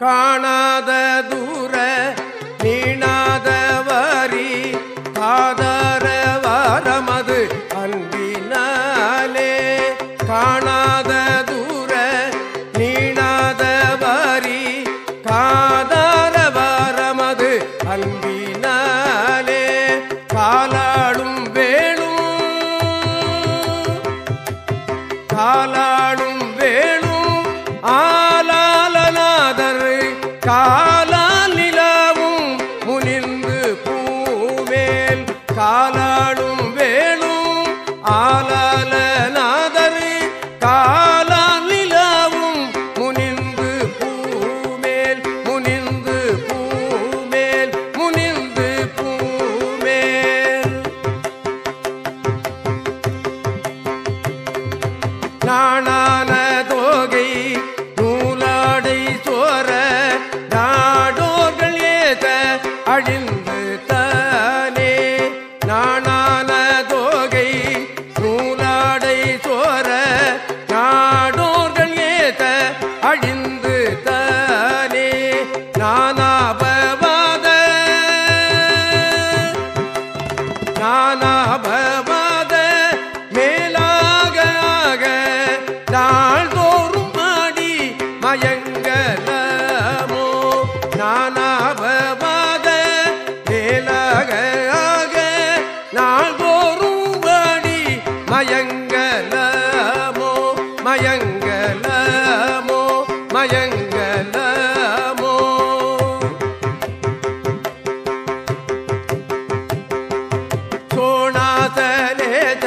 காணாத தூர நீணாத வரி தாதார வாரமது அன்பினாலே. காணாத தூர நீணாத வரி அன்பினாலே. ஆலாலநாதர் காலால் நிலாவும் முனிந்து பூமேல் முனிந்து பூமேல் முனிந்து பூமேல். நாணான மயங்கலமோ மயங்கலமோ. சோணாதலேத